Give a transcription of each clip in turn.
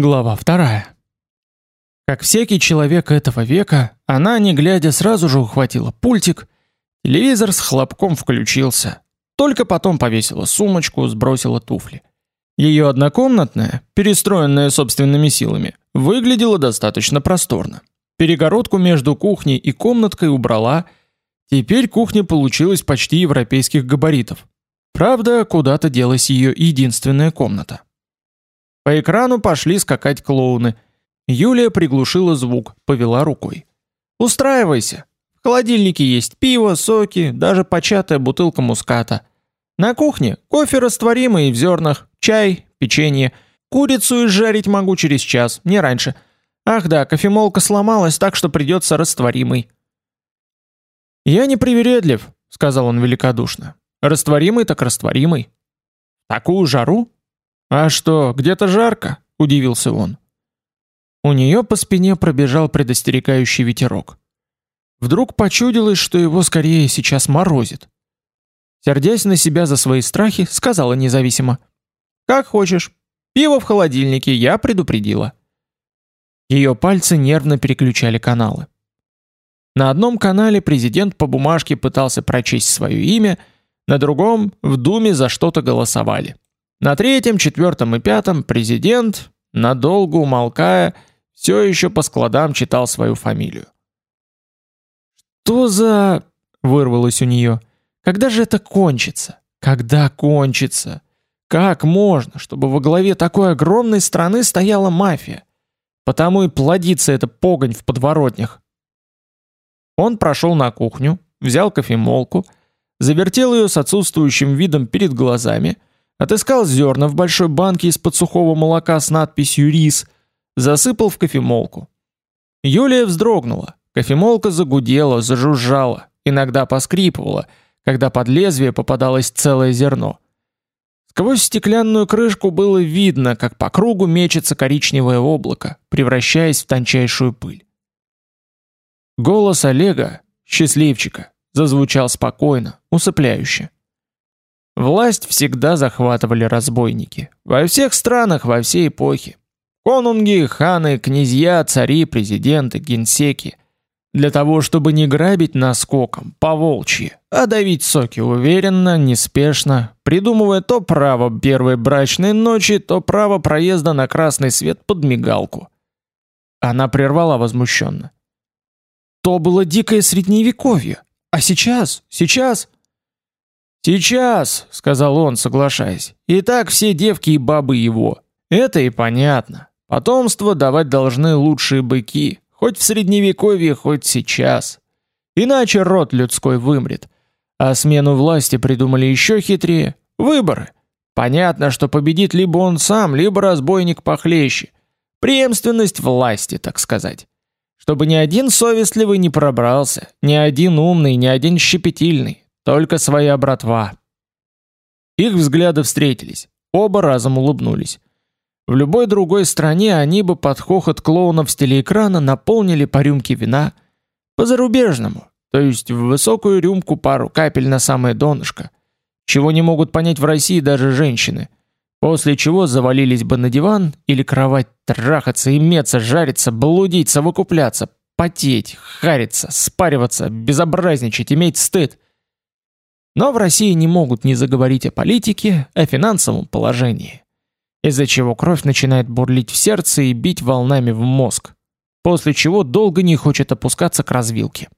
Глава вторая. Как всякий человек этого века, она, не глядя, сразу же ухватила пультик, телевизор с хлопком включился. Только потом повесила сумочку, сбросила туфли. Ее однокомнатная, перестроенная собственными силами, выглядела достаточно просторно. Перегородку между кухней и комнаткой убрала. Теперь кухня получилась почти европейских габаритов. Правда, куда-то делась ее единственная комната. По экрану пошли скакать клоуны. Юлия приглушила звук, повела рукой. Устраивайся. В холодильнике есть пиво, соки, даже початая бутылка муската. На кухне кофе растворимый в зернах, чай, печенье. Курицу изжарить могу через час, не раньше. Ах да, кофемолка сломалась, так что придется растворимый. Я не привередлив, сказал он великодушно. Растворимый так растворимый. Такую жару? А что, где-то жарко? удивился он. У нее по спине пробежал предостерегающий ветерок. Вдруг почудилось, что его скорее сейчас морозит. Сердясь на себя за свои страхи, сказала независимо: "Как хочешь. Пиво в холодильнике, я предупредила". Ее пальцы нервно переключали каналы. На одном канале президент по бумажке пытался прочесть свое имя, на другом в Думе за что-то голосовали. На третьем, четвертом и пятом президент, надолго умолкая, все еще по складам читал свою фамилию. «Что за...» — вырвалось у нее. «Когда же это кончится? Когда кончится? Как можно, чтобы во главе такой огромной страны стояла мафия? Потому и плодится эта погонь в подворотнях». Он прошел на кухню, взял кофемолку, завертел ее с отсутствующим видом перед глазами, Отыскал зерна в большой банке из-под сухого молока с надписью «Рис», засыпал в кофемолку. Юлия вздрогнула. Кофемолка загудела, зажужжала, иногда поскрипывала, когда под лезвие попадалось целое зерно. Сквозь стеклянную крышку было видно, как по кругу мечется коричневое облако, превращаясь в тончайшую пыль. Голос Олега, счастливчика, зазвучал спокойно, усыпляюще. Власть всегда захватывали разбойники. Во всех странах, во все эпохи. Конунги, ханы, князья, цари, президенты, генсеки. Для того, чтобы не грабить наскоком, по-волчьи, а давить соки уверенно, неспешно, придумывая то право первой брачной ночи, то право проезда на красный свет под мигалку. Она прервала возмущенно. То было дикое средневековье. А сейчас, сейчас... Сейчас, сказал он, соглашаясь. И так все девки и бабы его. Это и понятно. Потомство давать должны лучшие быки, хоть в средневековье, хоть сейчас. Иначе род людской вымрет. А смену власти придумали еще хитрее выборы. Понятно, что победит либо он сам, либо разбойник похлеще. Преемственность власти, так сказать. Чтобы ни один совестливый не пробрался, ни один умный, ни один щепетильный, только своя братва. Их взгляды встретились. Оба разом улыбнулись. В любой другой стране они бы под хохот клоунов с телеэкрана наполнили по рюмке вина по-зарубежному, то есть в высокую рюмку пару капель на самое донышко, чего не могут понять в России даже женщины. После чего завалились бы на диван или кровать трахаться, иметься, жариться, блудить, совокупляться, потеть, хариться, спариваться, безобразничать, иметь стыд. Но в России не могут не заговорить о политике, о финансовом положении, из-за чего кровь начинает бурлить в сердце и бить волнами в мозг, после чего долго не хочет опускаться к развилке.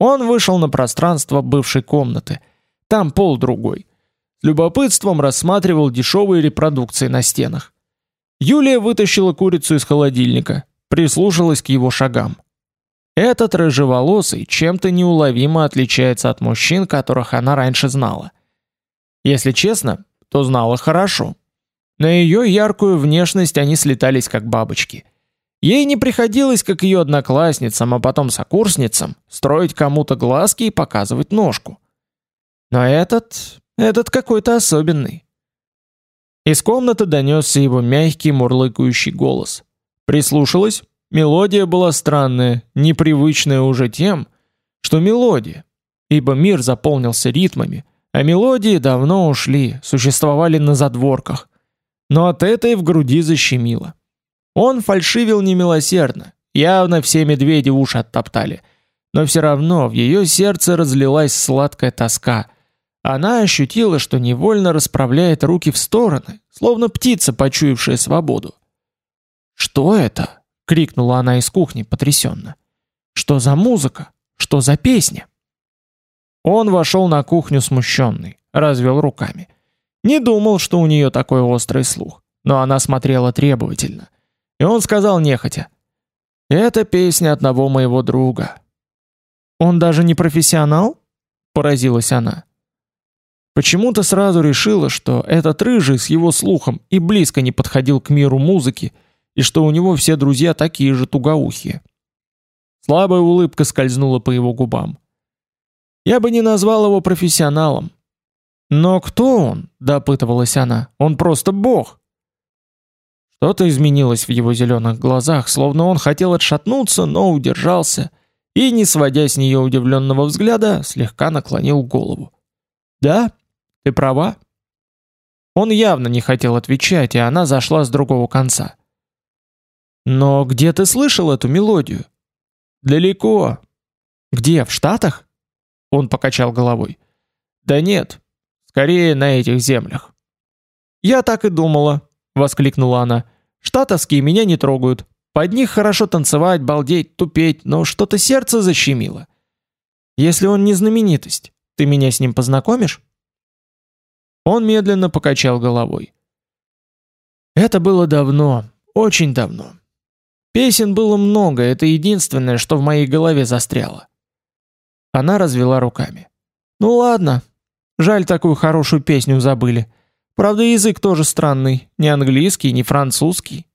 Он вышел на пространство бывшей комнаты. Там пол другой. С любопытством рассматривал дешевые репродукции на стенах. Юлия вытащила курицу из холодильника, прислушалась к его шагам. Этот рыжеволосый чем-то неуловимо отличается от мужчин, которых она раньше знала. Если честно, то знала хорошо. На ее яркую внешность они слетались как бабочки. Ей не приходилось, как ее одноклассницам, а потом сокурсницам, строить кому-то глазки и показывать ножку. Но этот, этот какой-то особенный. Из комнаты донесся его мягкий мурлыкающий голос. Прислушалась, Мелодия была странная, непривычная уже тем, что мелодия, ибо мир заполнился ритмами, а мелодии давно ушли, существовали на задворках. Но от этой в груди защемило. Он фальшивил немилосердно, явно все медведи уши оттоптали. Но все равно в ее сердце разлилась сладкая тоска. Она ощутила, что невольно расправляет руки в стороны, словно птица, почуявшая свободу. «Что это?» — крикнула она из кухни потрясенно. «Что за музыка? Что за песня?» Он вошел на кухню смущенный, развел руками. Не думал, что у нее такой острый слух, но она смотрела требовательно. И он сказал нехотя: "Это песня одного моего друга". Он даже не профессионал? поразилась она. Почему-то сразу решила, что этот рыжий с его слухом и близко не подходил к миру музыки, и что у него все друзья такие же тугоухие. Слабая улыбка скользнула по его губам. Я бы не назвал его профессионалом. Но кто он? допытывалась она. Он просто бог. Что-то изменилось в его зеленых глазах, словно он хотел отшатнуться, но удержался и, не сводя с нее удивленного взгляда, слегка наклонил голову. "Да, ты права". Он явно не хотел отвечать, и она зашла с другого конца. "Но где ты слышал эту мелодию?" "Далеко". "Где, в Штатах?" Он покачал головой. Да нет, скорее на этих землях. Я так и думала, воскликнула она. Штатовские меня не трогают. Под них хорошо танцевать, балдеть, тупеть, но что-то сердце защемило. Если он не знаменитость, ты меня с ним познакомишь? Он медленно покачал головой. Это было давно, очень давно. Песен было много, это единственное, что в моей голове застряло. Она развела руками. Ну ладно. Жаль, такую хорошую песню забыли. Правда, язык тоже странный, не английский, не французский.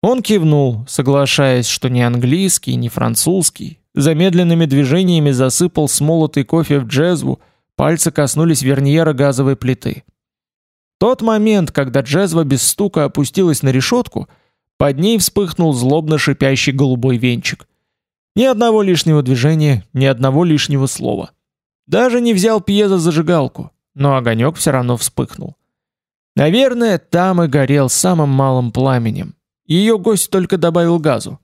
Он кивнул, соглашаясь, что ни английский, ни французский. Замедленными движениями засыпал смолотый кофе в джезву, пальцы коснулись верниера газовой плиты. Тот момент, когда джезва без стука опустилась на решетку, под ней вспыхнул злобно шипящий голубой венчик. Ни одного лишнего движения, ни одного лишнего слова. Даже не взял пьезозажигалку, но огонек все равно вспыхнул. Наверное, там и горел самым малым пламенем. Ее гость только добавил газу.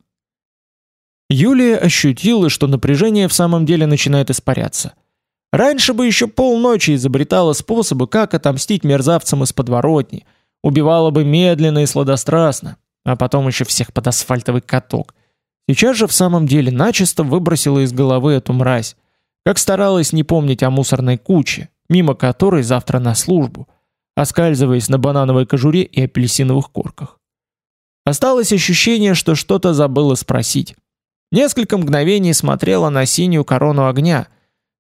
Юлия ощутила, что напряжение в самом деле начинает испаряться. Раньше бы еще полночи изобретала способы, как отомстить мерзавцам из подворотни, убивала бы медленно и сладострастно, а потом еще всех под асфальтовый каток. Сейчас же в самом деле начисто выбросила из головы эту мразь, как старалась не помнить о мусорной куче, мимо которой завтра на службу, оскальзываясь на банановой кожуре и апельсиновых корках. Осталось ощущение, что что-то забыла спросить. Несколько мгновений смотрела на синюю корону огня,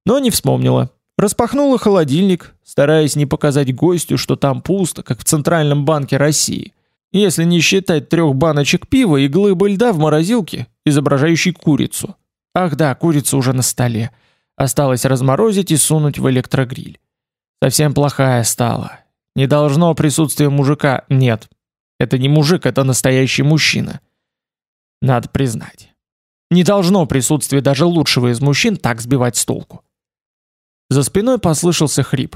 но не вспомнила. Распахнула холодильник, стараясь не показать гостю, что там пусто, как в Центральном банке России. Если не считать трех баночек пива и глыбы льда в морозилке, изображающей курицу. Ах да, курица уже на столе. Осталось разморозить и сунуть в электрогриль. Совсем плохая стала. Не должно присутствие мужика. Нет. Это не мужик, это настоящий мужчина. Надо признать. Не должно присутствие даже лучшего из мужчин так сбивать с толку. За спиной послышался хрип.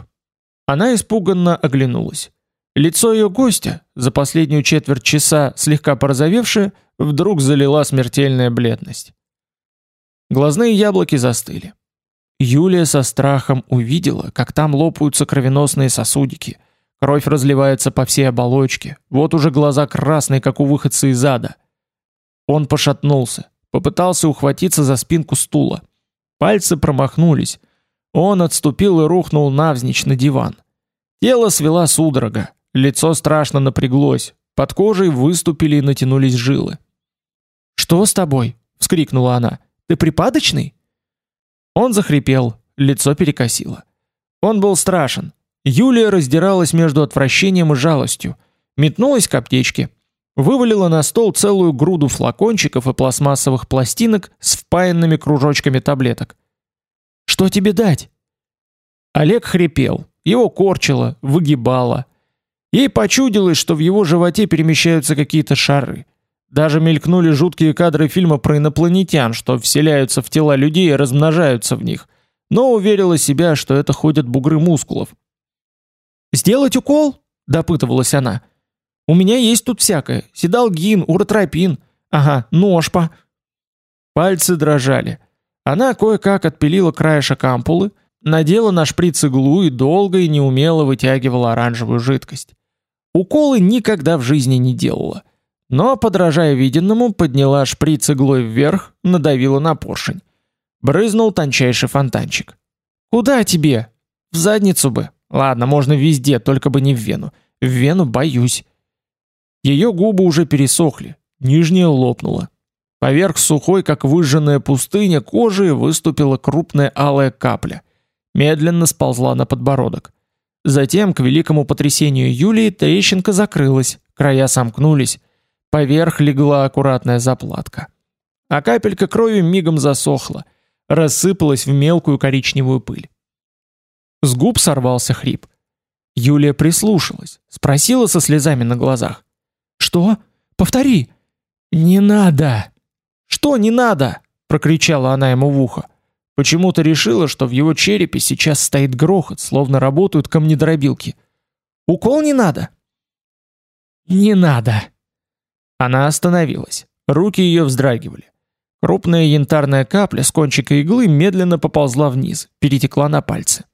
Она испуганно оглянулась. Лицо ее гостя, за последнюю четверть часа слегка порозовевшее, вдруг залила смертельная бледность. Глазные яблоки застыли. Юлия со страхом увидела, как там лопаются кровеносные сосудики. Кровь разливается по всей оболочке. Вот уже глаза красные, как у выходца из ада. Он пошатнулся, попытался ухватиться за спинку стула. Пальцы промахнулись. Он отступил и рухнул навзничь на диван. Тело свела судорога. Лицо страшно напряглось, под кожей выступили и натянулись жилы. "Что с тобой?" вскрикнула она. "Ты припадочный?" Он захрипел, лицо перекосило. Он был страшен. Юлия раздиралась между отвращением и жалостью, метнулась к аптечке, вывалила на стол целую груду флакончиков и пластмассовых пластинок с впаянными кружочками таблеток. Что тебе дать? Олег хрипел, его корчило, выгибало. Ей почудилось, что в его животе перемещаются какие-то шары. Даже мелькнули жуткие кадры фильма про инопланетян, что вселяются в тела людей и размножаются в них. Но уверила себя, что это ходят бугры мускулов. «Сделать укол?» – допытывалась она. У меня есть тут всякое: седалгин, уротропин, ага, ножпа. Пальцы дрожали. Она кое-как отпилила краешек ампулы, надела на шприц иглу и долго и неумело вытягивала оранжевую жидкость. Уколы никогда в жизни не делала. Но, подражая виденному, подняла шприц иглой вверх, надавила на поршень. Брызнул тончайший фонтанчик. «Куда тебе?» «В задницу бы. Ладно, можно везде, только бы не в вену. В вену боюсь». Ее губы уже пересохли, нижняя лопнула. Поверх сухой, как выжженная пустыня, кожи выступила крупная алая капля. Медленно сползла на подбородок. Затем, к великому потрясению Юлии, трещинка закрылась, края сомкнулись. Поверх легла аккуратная заплатка. А капелька крови мигом засохла, рассыпалась в мелкую коричневую пыль. С губ сорвался хрип. Юлия прислушалась, спросила со слезами на глазах: "Что? Повтори". "Не надо". "Что не надо?" прокричала она ему в ухо. Почему-то решила, что в его черепе сейчас стоит грохот, словно работают камнедробилки. "Укол не надо". "Не надо". Она остановилась. Руки ее вздрагивали. Крупная янтарная капля с кончика иглы медленно поползла вниз, перетекла на пальцы.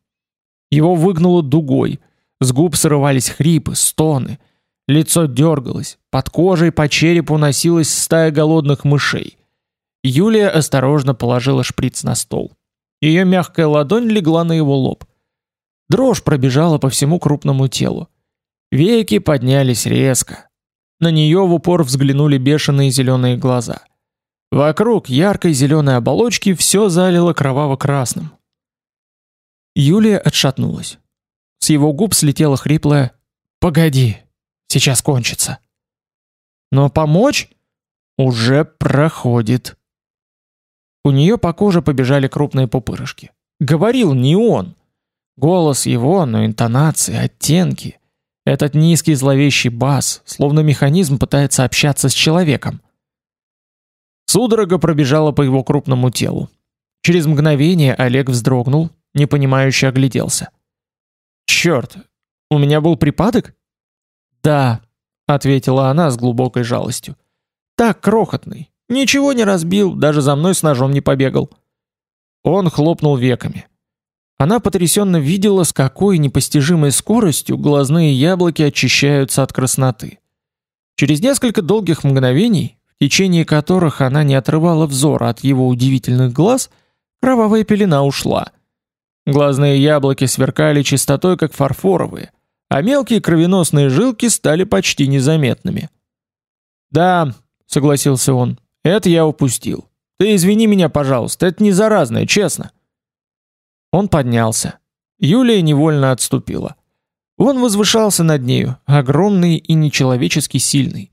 Его выгнуло дугой, с губ срывались хрипы, стоны. Лицо дергалось, под кожей по черепу носилась стая голодных мышей. Юлия осторожно положила шприц на стол. Ее мягкая ладонь легла на его лоб. Дрожь пробежала по всему крупному телу. Веки поднялись резко, на нее в упор взглянули бешеные зеленые глаза. Вокруг яркой зеленой оболочки все залило кроваво-красным. Юлия отшатнулась. С его губ слетело хриплое «Погоди, сейчас кончится». Но помочь уже проходит. У нее по коже побежали крупные пупырышки. Говорил не он. Голос его, но интонации, оттенки. Этот низкий зловещий бас, словно механизм пытается общаться с человеком. Судорога пробежала по его крупному телу. Через мгновение Олег вздрогнул, непонимающе огляделся. Черт, у меня был припадок? Да, ответила она с глубокой жалостью. Так крохотный, ничего не разбил, даже за мной с ножом не побегал. Он хлопнул веками. Она потрясенно видела, с какой непостижимой скоростью глазные яблоки очищаются от красноты. Через несколько долгих мгновений, в течение которых она не отрывала взор от его удивительных глаз, кровавая пелена ушла. Глазные яблоки сверкали чистотой, как фарфоровые, а мелкие кровеносные жилки стали почти незаметными. «Да», — согласился он, — «это я упустил. Ты извини меня, пожалуйста, это не заразное, честно». Он поднялся. Юлия невольно отступила. Он возвышался над нею, огромный и нечеловечески сильный.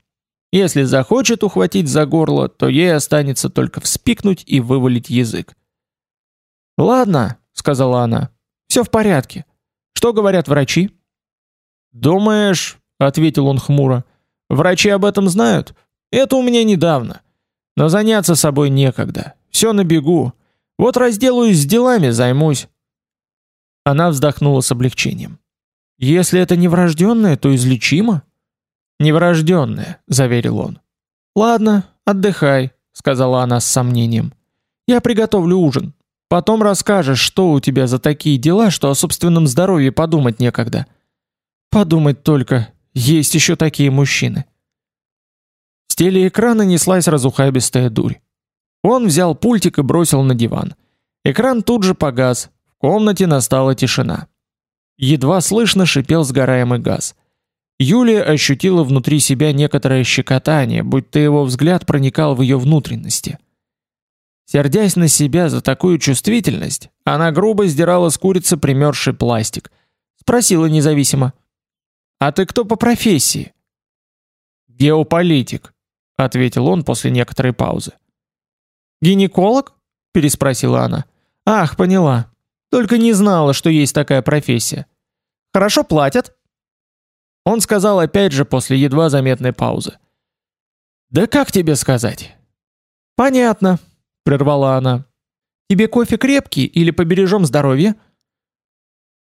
Если захочет ухватить за горло, то ей останется только вспикнуть и вывалить язык. "Ладно", сказала она. «Все в порядке. Что говорят врачи?" "Думаешь?" ответил он хмуро. "Врачи об этом знают? Это у меня недавно. Но заняться собой некогда. Все на бегу. Вот разделаюсь с делами, займусь. Она вздохнула с облегчением. Если это не врожденное, то излечимо? Неврожденное, заверил он. Ладно, отдыхай, сказала она с сомнением. Я приготовлю ужин. Потом расскажешь, что у тебя за такие дела, что о собственном здоровье подумать некогда. Подумать только, есть еще такие мужчины. Телеэкрана неслась разухабистая дурь. Он взял пультик и бросил на диван. Экран тут же погас, комнате настала тишина. Едва слышно шипел сгораемый газ. Юлия ощутила внутри себя некоторое щекотание, будто его взгляд проникал в ее внутренности. Сердясь на себя за такую чувствительность, она грубо сдирала с курицы примерзший пластик. Спросила независимо: "А ты кто по профессии?" "Геополитик", ответил он после некоторой паузы. "Гинеколог?" переспросила она. "Ах, поняла. Только не знала, что есть такая профессия. Хорошо платят? Он сказал опять же после едва заметной паузы. Да как тебе сказать? Понятно, прервала она. Тебе кофе крепкий или побережем здоровье?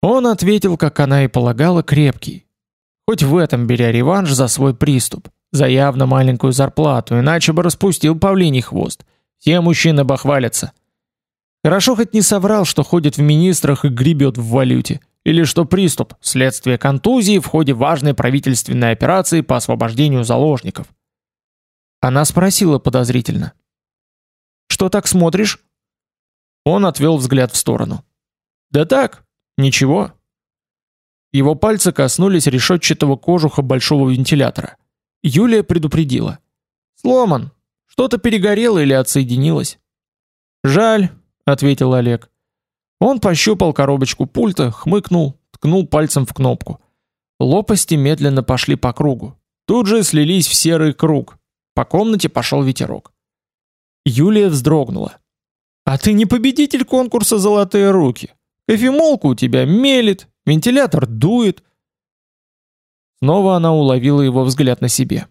Он ответил, как она и полагала, крепкий. Хоть в этом беря реванш за свой приступ, за явно маленькую зарплату, иначе бы распустил павлиний хвост. Все мужчины бахвалятся. Хорошо хоть не соврал, что ходит в министрах и гребет в валюте, или что приступ – следствие контузии в ходе важной правительственной операции по освобождению заложников. Она спросила подозрительно. «Что так смотришь?» Он отвел взгляд в сторону. «Да так, ничего». Его пальцы коснулись решетчатого кожуха большого вентилятора. Юлия предупредила. «Сломан. Что-то перегорело или отсоединилось». «Жаль», — ответил Олег. Он пощупал коробочку пульта, хмыкнул, ткнул пальцем в кнопку. Лопасти медленно пошли по кругу. Тут же слились в серый круг. По комнате пошел ветерок. Юлия вздрогнула. «А ты не победитель конкурса «Золотые руки». Кофемолка у тебя мелет, вентилятор дует». Снова она уловила его взгляд на себе.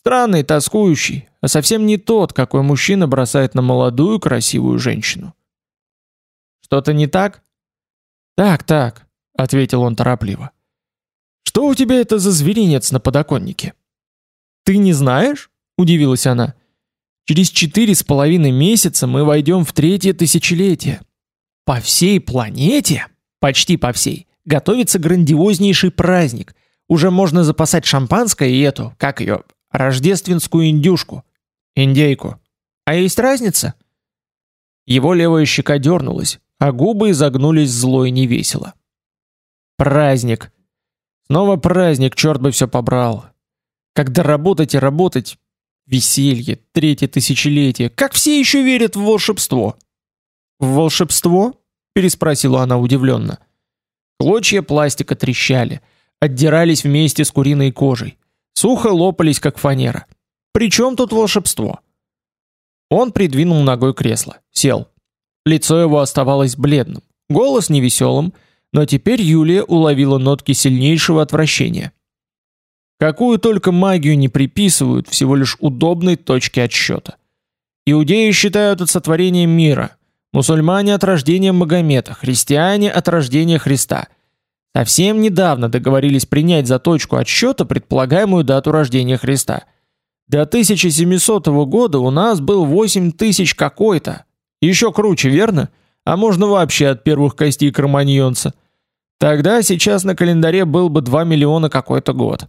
Странный, тоскующий, а совсем не тот, какой мужчина бросает на молодую, красивую женщину. «Что-то не так?» «Так, так», — ответил он торопливо. «Что у тебя это за зверинец на подоконнике?» «Ты не знаешь?» — удивилась она. «Через четыре с половиной месяца мы войдем в третье тысячелетие. По всей планете, почти по всей, готовится грандиознейший праздник. Уже можно запасать шампанское и эту, как ее, рождественскую индюшку, индейку. А есть разница? Его левая щека дернулась, а губы изогнулись зло и невесело. Праздник. Снова праздник, черт бы все побрал. Когда работать и работать, веселье, третье тысячелетие, как все еще верят в волшебство. В волшебство? переспросила она удивленно. Клочья пластика трещали, отдирались вместе с куриной кожей. Сухо лопались, как фанера. Причем тут волшебство? Он придвинул ногой кресло, сел. Лицо его оставалось бледным, голос невеселым, но теперь Юлия уловила нотки сильнейшего отвращения. Какую только магию не приписывают всего лишь удобной точке отсчета. Иудеи считают это сотворением мира, мусульмане от рождения Магомета, христиане от рождения Христа – Совсем недавно договорились принять за точку отсчета предполагаемую дату рождения Христа. До 1700 года у нас был 8000 какой-то. Еще круче, верно? А можно вообще от первых костей кроманьонца. Тогда сейчас на календаре был бы 2 миллиона какой-то год.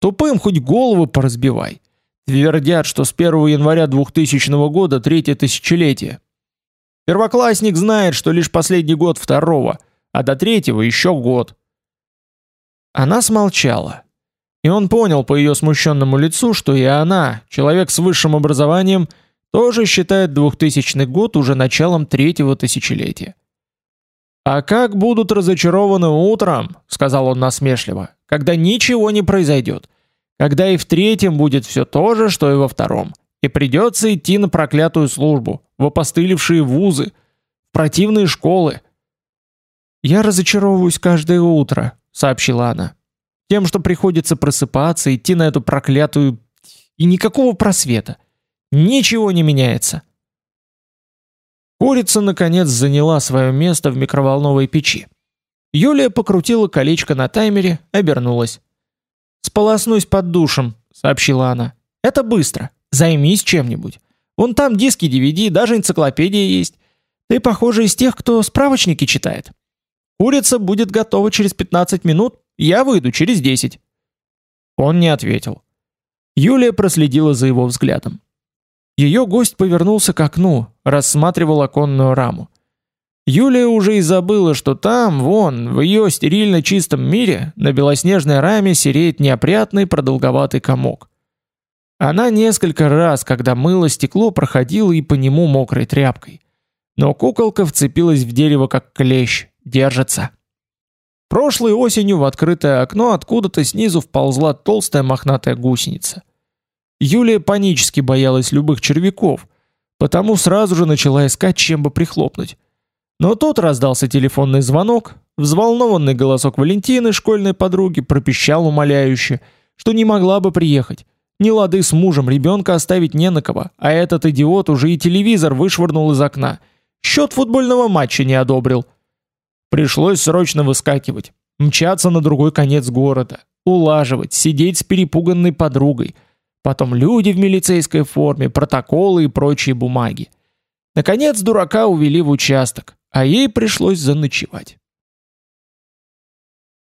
Тупым хоть голову поразбивай. Твердят, что с 1 января 2000 года третье тысячелетие. Первоклассник знает, что лишь последний год второго – а до третьего еще год. Она смолчала. И он понял по ее смущенному лицу, что и она, человек с высшим образованием, тоже считает 2000 год уже началом третьего тысячелетия. А как будут разочарованы утром, сказал он насмешливо, когда ничего не произойдет, когда и в третьем будет все то же, что и во втором, и придется идти на проклятую службу, в опостылевшие вузы, в противные школы, я разочаровываюсь каждое утро, сообщила она. Тем, что приходится просыпаться, идти на эту проклятую и никакого просвета. Ничего не меняется. Курица наконец заняла свое место в микроволновой печи. Юлия покрутила колечко на таймере, обернулась. "Сполоснусь под душем", сообщила она. "Это быстро. Займись чем-нибудь. Вон там диски DVD, даже энциклопедия есть. Ты, похоже, из тех, кто справочники читает. Курица будет готова через 15 минут, я выйду через 10. Он не ответил. Юлия проследила за его взглядом. Ее гость повернулся к окну, рассматривал оконную раму. Юлия уже и забыла, что там, вон, в ее стерильно чистом мире, на белоснежной раме сереет неопрятный продолговатый комок. Она несколько раз, когда мыло стекло, проходила и по нему мокрой тряпкой. Но куколка вцепилась в дерево как клещ, держится. Прошлой осенью в открытое окно откуда-то снизу вползла толстая мохнатая гусеница. Юлия панически боялась любых червяков, потому сразу же начала искать, чем бы прихлопнуть. Но тут раздался телефонный звонок, взволнованный голосок Валентины, школьной подруги, пропищал умоляюще, что не могла бы приехать. Не лады с мужем, ребенка оставить не на кого, а этот идиот уже и телевизор вышвырнул из окна. Счет футбольного матча не одобрил. Пришлось срочно выскакивать, мчаться на другой конец города, улаживать, сидеть с перепуганной подругой. Потом люди в милицейской форме, протоколы и прочие бумаги. Наконец дурака увели в участок, а ей пришлось заночевать.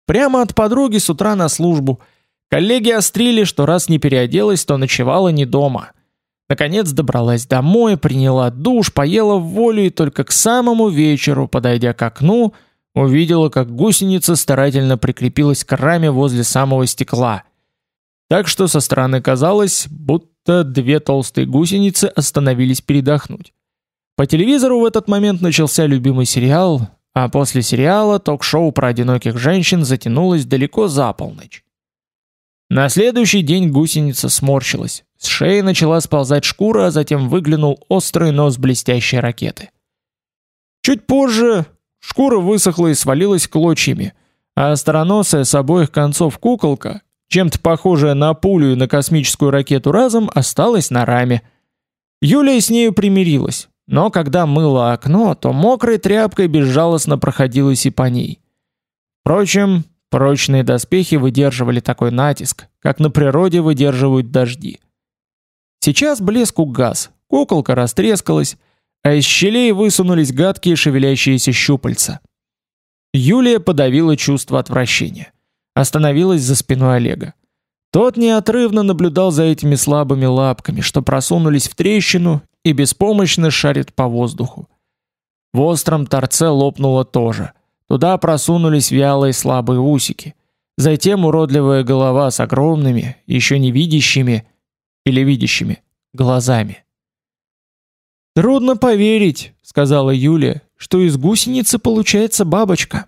Прямо от подруги с утра на службу. Коллеги острили, что раз не переоделась, то ночевала не дома. Наконец добралась домой, приняла душ, поела в волю и только к самому вечеру, подойдя к окну, увидела, как гусеница старательно прикрепилась к раме возле самого стекла. Так что со стороны казалось, будто две толстые гусеницы остановились передохнуть. По телевизору в этот момент начался любимый сериал, а после сериала ток-шоу про одиноких женщин затянулось далеко за полночь. На следующий день гусеница сморщилась. С шеи начала сползать шкура, а затем выглянул острый нос блестящей ракеты. Чуть позже шкура высохла и свалилась клочьями, а остроносая с обоих концов куколка, чем-то похожая на пулю и на космическую ракету разом, осталась на раме. Юлия с нею примирилась, но когда мыла окно, то мокрой тряпкой безжалостно проходилась и по ней. Впрочем, Прочные доспехи выдерживали такой натиск, как на природе выдерживают дожди. Сейчас блеск угас, куколка растрескалась, а из щелей высунулись гадкие шевелящиеся щупальца. Юлия подавила чувство отвращения. Остановилась за спиной Олега. Тот неотрывно наблюдал за этими слабыми лапками, что просунулись в трещину и беспомощно шарят по воздуху. В остром торце лопнуло тоже. Туда просунулись вялые слабые усики. Затем уродливая голова с огромными, еще не видящими или видящими глазами. Трудно поверить, сказала Юлия, что из гусеницы получается бабочка.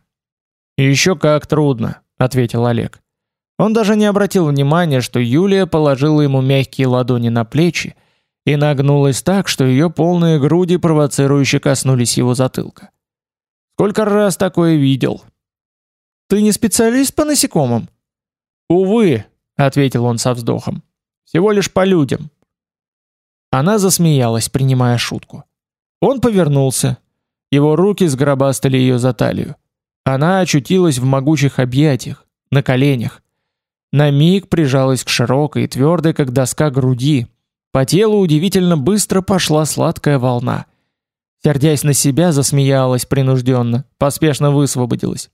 Еще как трудно, ответил Олег. Он даже не обратил внимания, что Юлия положила ему мягкие ладони на плечи и нагнулась так, что ее полные груди провоцирующе коснулись его затылка. Сколько раз такое видел? Ты не специалист по насекомым? Увы, ответил он со вздохом. Всего лишь по людям. Она засмеялась, принимая шутку. Он повернулся. Его руки сгробастали ее за талию. Она очутилась в могучих объятиях, на коленях. На миг прижалась к широкой и твердой, как доска груди. По телу удивительно быстро пошла сладкая волна. Сердясь на себя, засмеялась принужденно, поспешно высвободилась.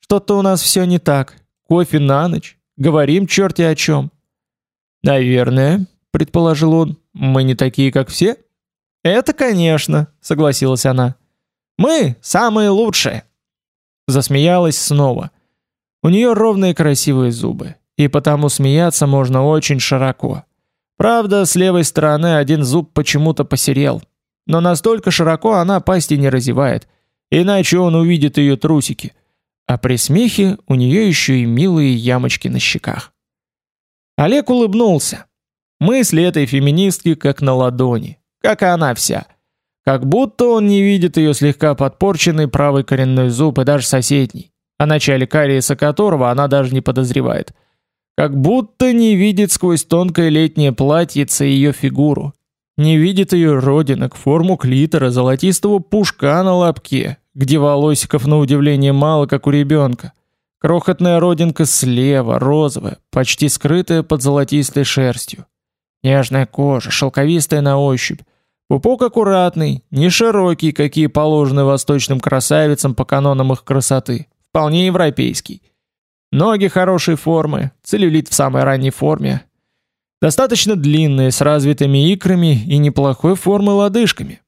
Что-то у нас все не так. Кофе на ночь, говорим черти о чем. Наверное, предположил он. Мы не такие, как все? Это, конечно, согласилась она. Мы самые лучшие. Засмеялась снова. У нее ровные красивые зубы, и потому смеяться можно очень широко. Правда, с левой стороны один зуб почему-то посерел, но настолько широко она пасти не разевает, иначе он увидит ее трусики. А при смехе у нее еще и милые ямочки на щеках. Олег улыбнулся. Мысли этой феминистки как на ладони, как и она вся. Как будто он не видит ее слегка подпорченный правый коренной зуб и даже соседний, о начале кариеса которого она даже не подозревает. Как будто не видит сквозь тонкое летнее платьице ее фигуру, не видит ее родинок, форму клитора, золотистого пушка на лобке, где волосиков на удивление мало, как у ребенка. Крохотная родинка слева, розовая, почти скрытая под золотистой шерстью. Нежная кожа, шелковистая на ощупь. Пупок аккуратный, не широкий, какие положены восточным красавицам по канонам их красоты, вполне европейский. Ноги хорошей формы, целлюлит в самой ранней форме, достаточно длинные, с развитыми икрами и неплохой формы лодыжками.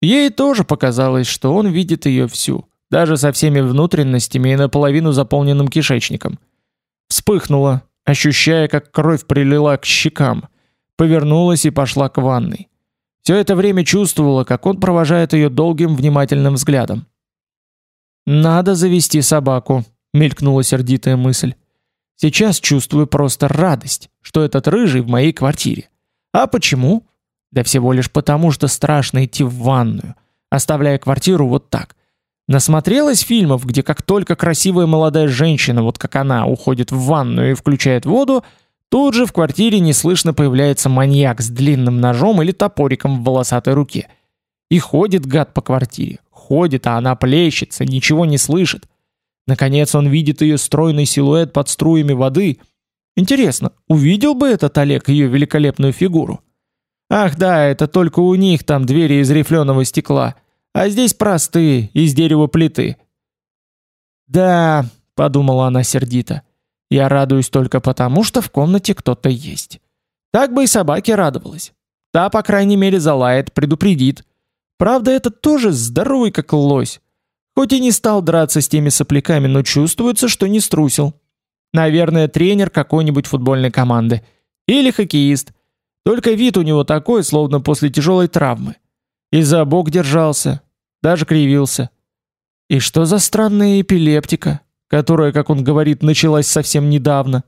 Ей тоже показалось, что он видит ее всю, даже со всеми внутренностями и наполовину заполненным кишечником. Вспыхнула, ощущая, как кровь прилила к щекам, повернулась и пошла к ванной. Все это время чувствовала, как он провожает ее долгим внимательным взглядом. Надо завести собаку, мелькнула сердитая мысль. Сейчас чувствую просто радость, что этот рыжий в моей квартире. А почему? Да всего лишь потому, что страшно идти в ванную, оставляя квартиру вот так. Насмотрелась фильмов, где как только красивая молодая женщина, вот как она, уходит в ванную и включает воду, тут же в квартире неслышно появляется маньяк с длинным ножом или топориком в волосатой руке. И ходит гад по квартире. Ходит, а она плещется, ничего не слышит. Наконец он видит ее стройный силуэт под струями воды. Интересно, увидел бы этот Олег ее великолепную фигуру? Ах да, это только у них там двери из рифленого стекла, а здесь простые, из дерева плиты. Да, подумала она сердито. Я радуюсь только потому, что в комнате кто-то есть. Так бы и собаке радовалась. Та, по крайней мере, залает, предупредит. Правда, этот тоже здоровый как лось. Хоть и не стал драться с теми сопляками, но чувствуется, что не струсил. Наверное, тренер какой-нибудь футбольной команды. Или хоккеист. Только вид у него такой, словно после тяжелой травмы. И за бок держался, даже кривился. И что за странная эпилептика, которая, как он говорит, началась совсем недавно?